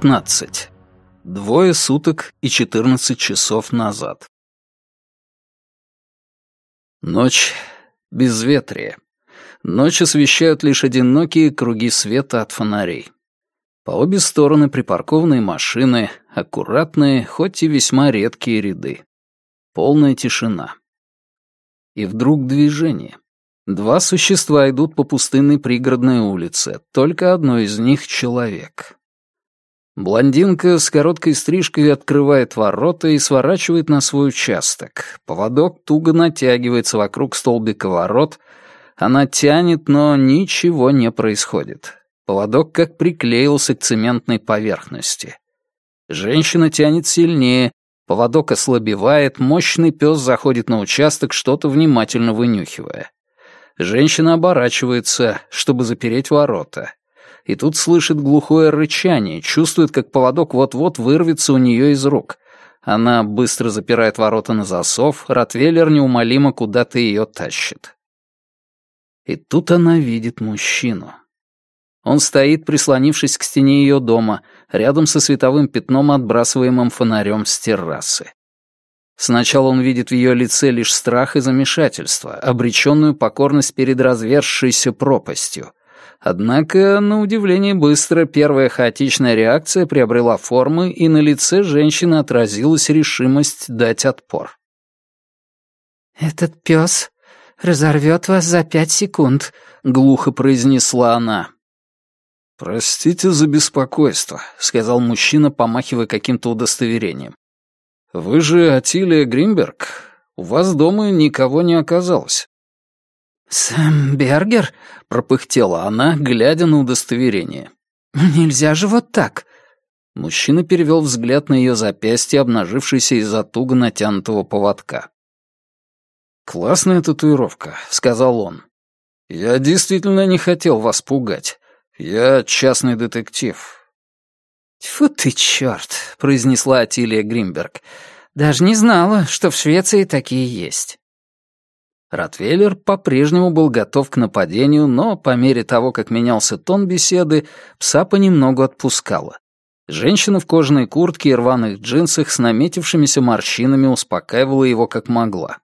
15. Двое суток и 14 часов назад. Ночь безветрие. Ночь освещают лишь одинокие круги света от фонарей. По обе стороны припаркованные машины, аккуратные, хоть и весьма редкие ряды. Полная тишина. И вдруг движение. Два существа идут по пустынной пригородной улице, только одно из них — человек. Блондинка с короткой стрижкой открывает ворота и сворачивает на свой участок. Поводок туго натягивается вокруг столбика ворот. Она тянет, но ничего не происходит. Поводок как приклеился к цементной поверхности. Женщина тянет сильнее, поводок ослабевает, мощный пес заходит на участок, что-то внимательно вынюхивая. Женщина оборачивается, чтобы запереть ворота. И тут слышит глухое рычание, чувствует, как поводок вот-вот вырвется у нее из рук. Она быстро запирает ворота на засов, Ротвейлер неумолимо куда-то ее тащит. И тут она видит мужчину. Он стоит, прислонившись к стене ее дома, рядом со световым пятном, отбрасываемым фонарем с террасы. Сначала он видит в ее лице лишь страх и замешательство, обреченную покорность перед разверзшейся пропастью. Однако, на удивление быстро, первая хаотичная реакция приобрела формы, и на лице женщины отразилась решимость дать отпор. «Этот пес разорвет вас за пять секунд», — глухо произнесла она. «Простите за беспокойство», — сказал мужчина, помахивая каким-то удостоверением. «Вы же Атилия Гринберг. У вас дома никого не оказалось». «Сэм Бергер?» — пропыхтела она, глядя на удостоверение. «Нельзя же вот так!» Мужчина перевел взгляд на ее запястье, обнажившееся из-за туго натянутого поводка. «Классная татуировка», — сказал он. «Я действительно не хотел вас пугать. «Я частный детектив». «Тьфу ты, черт!» — произнесла Атилия Гримберг. «Даже не знала, что в Швеции такие есть». Ротвейлер по-прежнему был готов к нападению, но по мере того, как менялся тон беседы, пса понемногу отпускала. Женщина в кожаной куртке и рваных джинсах с наметившимися морщинами успокаивала его как могла.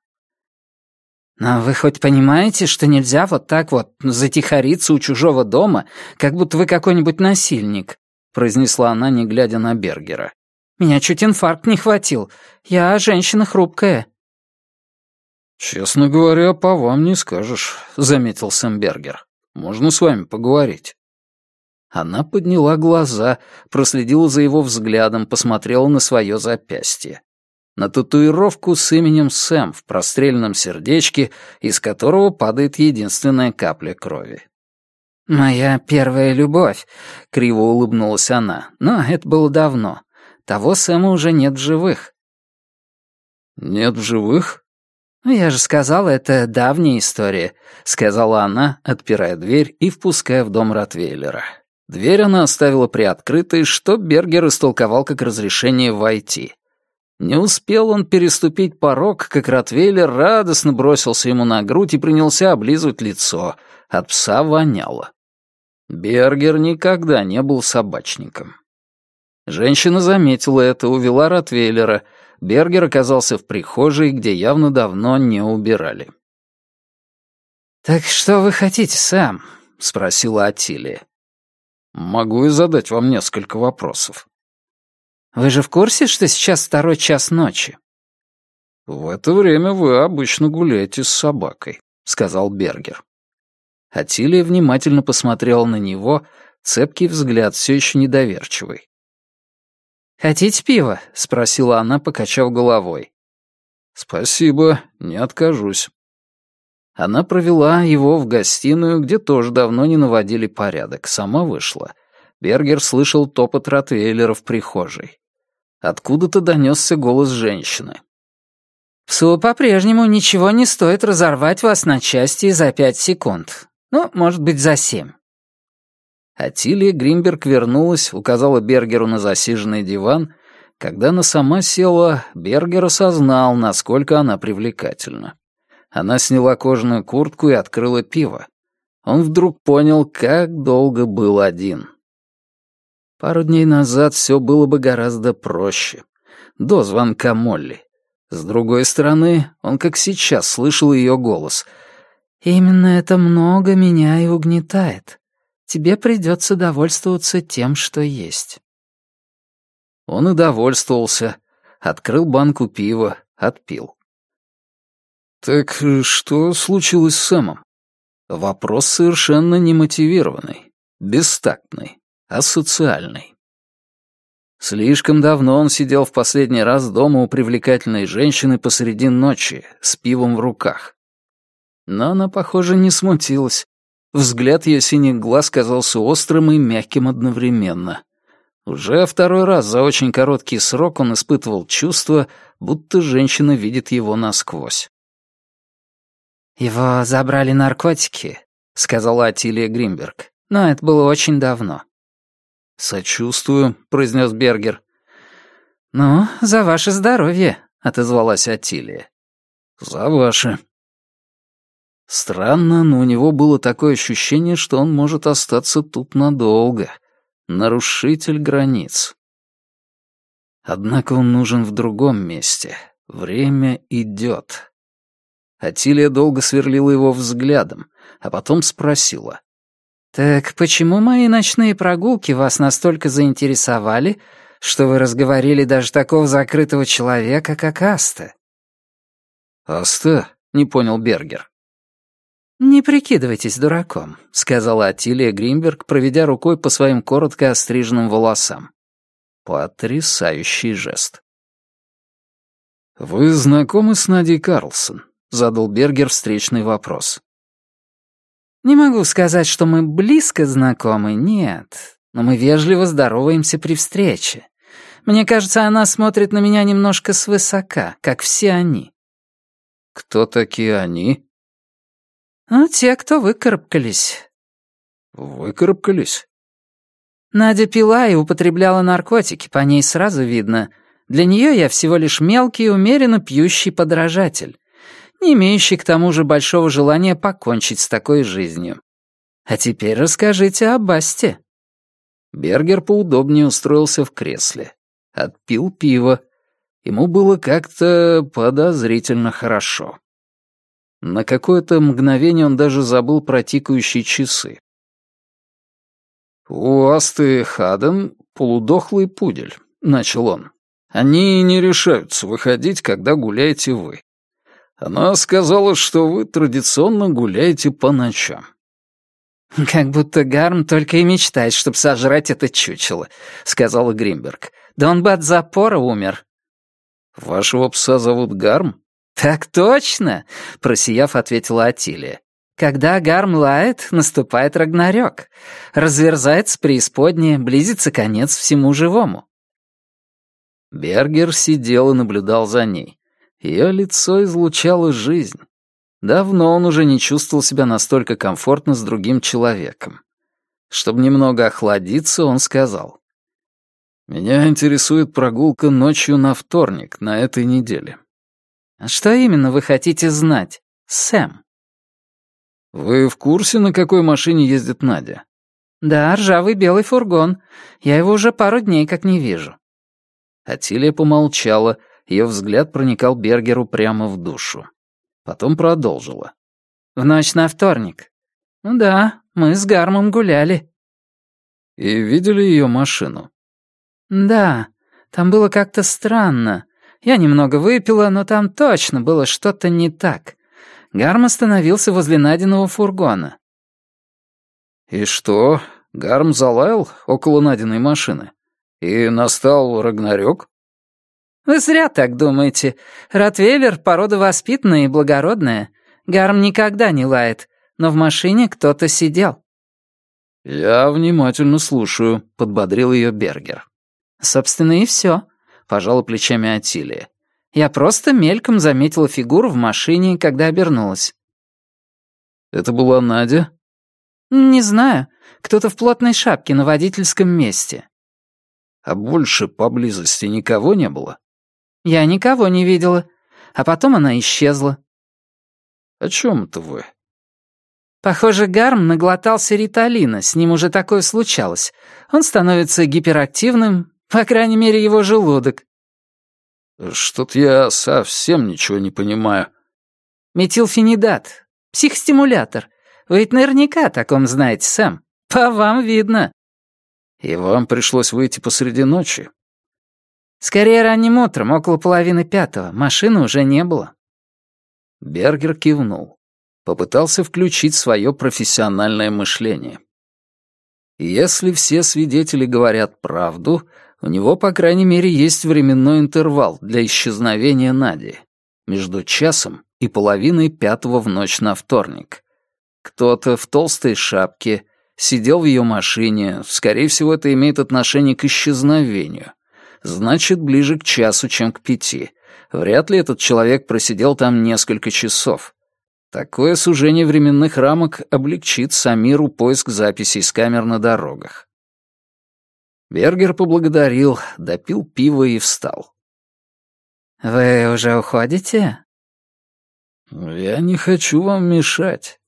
«Но вы хоть понимаете, что нельзя вот так вот затихариться у чужого дома, как будто вы какой-нибудь насильник?» произнесла она, не глядя на Бергера. «Меня чуть инфаркт не хватил. Я женщина хрупкая». «Честно говоря, по вам не скажешь», — заметил Сэм Бергер. «Можно с вами поговорить?» Она подняла глаза, проследила за его взглядом, посмотрела на свое запястье на татуировку с именем Сэм в простреленном сердечке, из которого падает единственная капля крови. «Моя первая любовь», — криво улыбнулась она, — «но это было давно. Того Сэма уже нет в живых». «Нет в живых?» «Ну, «Я же сказала, это давняя история», — сказала она, отпирая дверь и впуская в дом Ротвейлера. Дверь она оставила приоткрытой, что Бергер истолковал как разрешение войти. Не успел он переступить порог, как Ротвейлер радостно бросился ему на грудь и принялся облизывать лицо. От пса воняло. Бергер никогда не был собачником. Женщина заметила это, увела Ротвейлера. Бергер оказался в прихожей, где явно давно не убирали. «Так что вы хотите, Сэм?» — спросила Атилия. «Могу и задать вам несколько вопросов». Вы же в курсе, что сейчас второй час ночи?» «В это время вы обычно гуляете с собакой», — сказал Бергер. Атилия внимательно посмотрела на него, цепкий взгляд, все еще недоверчивый. «Хотите пива?» — спросила она, покачав головой. «Спасибо, не откажусь». Она провела его в гостиную, где тоже давно не наводили порядок, сама вышла. Бергер слышал топот Ротвейлера в прихожей. Откуда-то донесся голос женщины. «Псу по-прежнему ничего не стоит разорвать вас на части за пять секунд. Ну, может быть, за семь». Атилия Гримберг вернулась, указала Бергеру на засиженный диван. Когда она сама села, Бергер осознал, насколько она привлекательна. Она сняла кожаную куртку и открыла пиво. Он вдруг понял, как долго был один. Пару дней назад все было бы гораздо проще. До звонка Молли. С другой стороны, он как сейчас слышал ее голос. «Именно это много меня и угнетает. Тебе придется довольствоваться тем, что есть». Он и довольствовался. Открыл банку пива, отпил. «Так что случилось с Сэмом?» Вопрос совершенно немотивированный, бестактный асоциальный. Слишком давно он сидел в последний раз дома у привлекательной женщины посреди ночи, с пивом в руках. Но она, похоже, не смутилась. Взгляд ее синих глаз казался острым и мягким одновременно. Уже второй раз за очень короткий срок он испытывал чувство, будто женщина видит его насквозь. «Его забрали наркотики», — сказала Атилия Гримберг. «Но это было очень давно. «Сочувствую», — произнес Бергер. «Ну, за ваше здоровье», — отозвалась Атилия. «За ваше». Странно, но у него было такое ощущение, что он может остаться тут надолго. Нарушитель границ. Однако он нужен в другом месте. Время идет. Атилия долго сверлила его взглядом, а потом спросила. «Так почему мои ночные прогулки вас настолько заинтересовали, что вы разговорили даже такого закрытого человека, как Аста?» «Аста?» — не понял Бергер. «Не прикидывайтесь дураком», — сказала Атилия Гринберг, проведя рукой по своим коротко остриженным волосам. Потрясающий жест. «Вы знакомы с Надей Карлсон?» — задал Бергер встречный вопрос. Не могу сказать, что мы близко знакомы, нет. Но мы вежливо здороваемся при встрече. Мне кажется, она смотрит на меня немножко свысока, как все они. Кто такие они? Ну, те, кто выкарабкались. Выкарабкались? Надя пила и употребляла наркотики, по ней сразу видно. Для нее я всего лишь мелкий, умеренно пьющий подражатель не имеющий к тому же большого желания покончить с такой жизнью. А теперь расскажите о Басте». Бергер поудобнее устроился в кресле. Отпил пиво. Ему было как-то подозрительно хорошо. На какое-то мгновение он даже забыл про тикающие часы. «У Асты Хаден полудохлый пудель», — начал он. «Они не решаются выходить, когда гуляете вы. Она сказала, что вы традиционно гуляете по ночам. «Как будто Гарм только и мечтает, чтобы сожрать это чучело», — сказала Гримберг. «Да он бы от запора умер». «Вашего пса зовут Гарм?» «Так точно!» — просияв, ответила Атилия. «Когда Гарм лает, наступает Рагнарёк. Разверзается преисподняя, близится конец всему живому». Бергер сидел и наблюдал за ней. Ее лицо излучало жизнь. Давно он уже не чувствовал себя настолько комфортно с другим человеком. Чтобы немного охладиться, он сказал. «Меня интересует прогулка ночью на вторник на этой неделе». «А «Что именно вы хотите знать, Сэм?» «Вы в курсе, на какой машине ездит Надя?» «Да, ржавый белый фургон. Я его уже пару дней как не вижу». Атилия помолчала, ее взгляд проникал Бергеру прямо в душу. Потом продолжила. «В ночь на вторник. Ну да, мы с Гармом гуляли». «И видели ее машину?» «Да, там было как-то странно. Я немного выпила, но там точно было что-то не так. Гарм остановился возле Надиного фургона». «И что, Гарм залаял около Надиной машины? И настал Рагнарёк?» «Вы зря так думаете. Ротвейлер — порода воспитанная и благородная. Гарм никогда не лает, но в машине кто-то сидел». «Я внимательно слушаю», — подбодрил ее Бергер. «Собственно, и все», — пожала плечами Атилия. «Я просто мельком заметила фигуру в машине, когда обернулась». «Это была Надя?» «Не знаю. Кто-то в плотной шапке на водительском месте». «А больше поблизости никого не было?» Я никого не видела. А потом она исчезла. О чем это вы? Похоже, Гарм наглотался риталина, с ним уже такое случалось. Он становится гиперактивным, по крайней мере, его желудок. Что-то я совсем ничего не понимаю. Метилфенидат. Психостимулятор. Вы ведь наверняка о таком знаете, Сэм. По вам видно. И вам пришлось выйти посреди ночи? Скорее ранним утром, около половины пятого. Машины уже не было. Бергер кивнул. Попытался включить свое профессиональное мышление. Если все свидетели говорят правду, у него, по крайней мере, есть временной интервал для исчезновения Нади. Между часом и половиной пятого в ночь на вторник. Кто-то в толстой шапке сидел в ее машине, скорее всего, это имеет отношение к исчезновению. Значит, ближе к часу, чем к пяти. Вряд ли этот человек просидел там несколько часов. Такое сужение временных рамок облегчит Самиру поиск записей с камер на дорогах. Бергер поблагодарил, допил пиво и встал. «Вы уже уходите?» «Я не хочу вам мешать».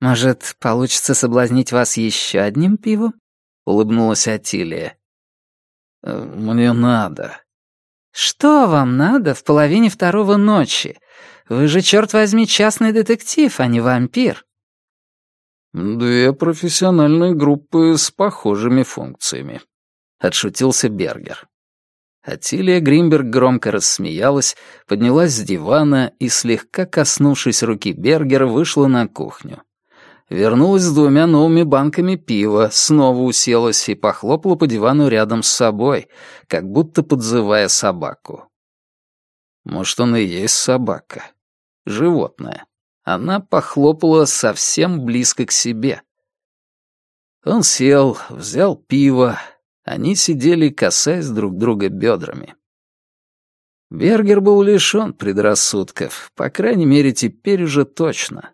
«Может, получится соблазнить вас еще одним пивом?» — улыбнулась Атилия. «Э, «Мне надо». «Что вам надо в половине второго ночи? Вы же, черт возьми, частный детектив, а не вампир». «Две профессиональные группы с похожими функциями», — отшутился Бергер. Атилия Гримберг громко рассмеялась, поднялась с дивана и, слегка коснувшись руки Бергера, вышла на кухню. Вернулась с двумя новыми банками пива, снова уселась и похлопала по дивану рядом с собой, как будто подзывая собаку. Может, он и есть собака. Животное. Она похлопала совсем близко к себе. Он сел, взял пиво, они сидели, касаясь друг друга бедрами. Бергер был лишён предрассудков, по крайней мере, теперь уже точно.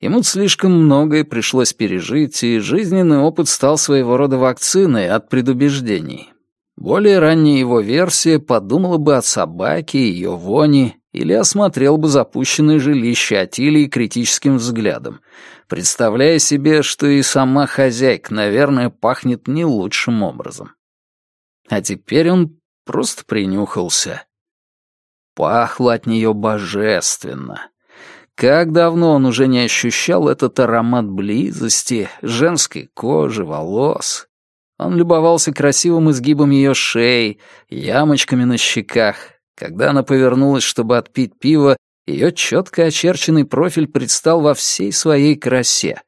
Ему слишком многое пришлось пережить, и жизненный опыт стал своего рода вакциной от предубеждений. Более ранняя его версия подумала бы о собаке, ее вони, или осмотрел бы запущенное жилище Атилии критическим взглядом, представляя себе, что и сама хозяйка, наверное, пахнет не лучшим образом. А теперь он просто принюхался. Пахло от нее божественно. Как давно он уже не ощущал этот аромат близости, женской кожи, волос. Он любовался красивым изгибом ее шеи, ямочками на щеках. Когда она повернулась, чтобы отпить пиво, ее четко очерченный профиль предстал во всей своей красе.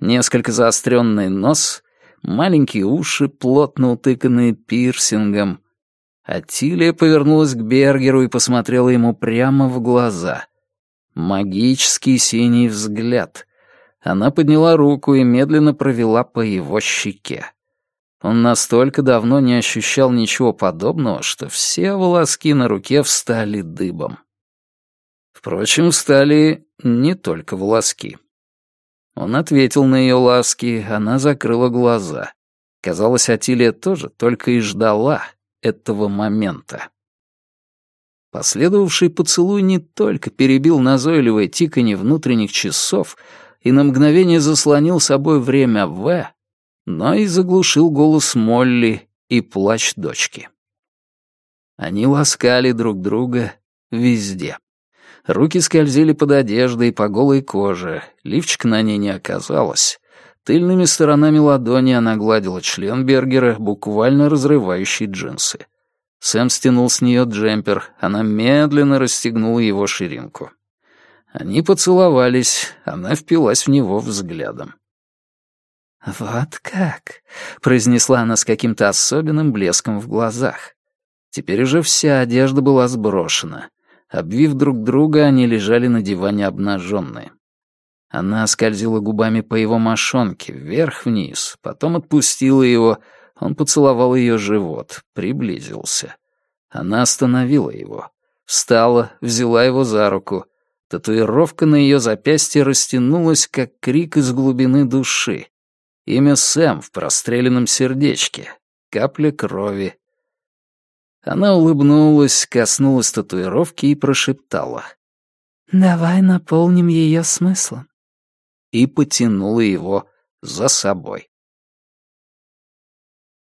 Несколько заостренный нос, маленькие уши, плотно утыканные пирсингом. Атилия повернулась к Бергеру и посмотрела ему прямо в глаза. Магический синий взгляд. Она подняла руку и медленно провела по его щеке. Он настолько давно не ощущал ничего подобного, что все волоски на руке встали дыбом. Впрочем, встали не только волоски. Он ответил на ее ласки, она закрыла глаза. Казалось, Атилия тоже только и ждала этого момента. Последовавший поцелуй не только перебил назойливое тиканье внутренних часов и на мгновение заслонил собой время «В», но и заглушил голос Молли и плач дочки. Они ласкали друг друга везде. Руки скользили под одеждой по голой коже, лифчик на ней не оказалось. Тыльными сторонами ладони она гладила член Бергера, буквально разрывающий джинсы. Сэм стянул с нее джемпер, она медленно расстегнула его ширинку. Они поцеловались, она впилась в него взглядом. «Вот как?» — произнесла она с каким-то особенным блеском в глазах. Теперь уже вся одежда была сброшена. Обвив друг друга, они лежали на диване обнаженные. Она скользила губами по его мошонке, вверх-вниз, потом отпустила его, он поцеловал ее живот, приблизился. Она остановила его, встала, взяла его за руку. Татуировка на ее запястье растянулась, как крик из глубины души. Имя Сэм в простреленном сердечке. Капля крови, она улыбнулась, коснулась татуировки и прошептала. «Давай наполним ее смыслом». и потянула его за собой.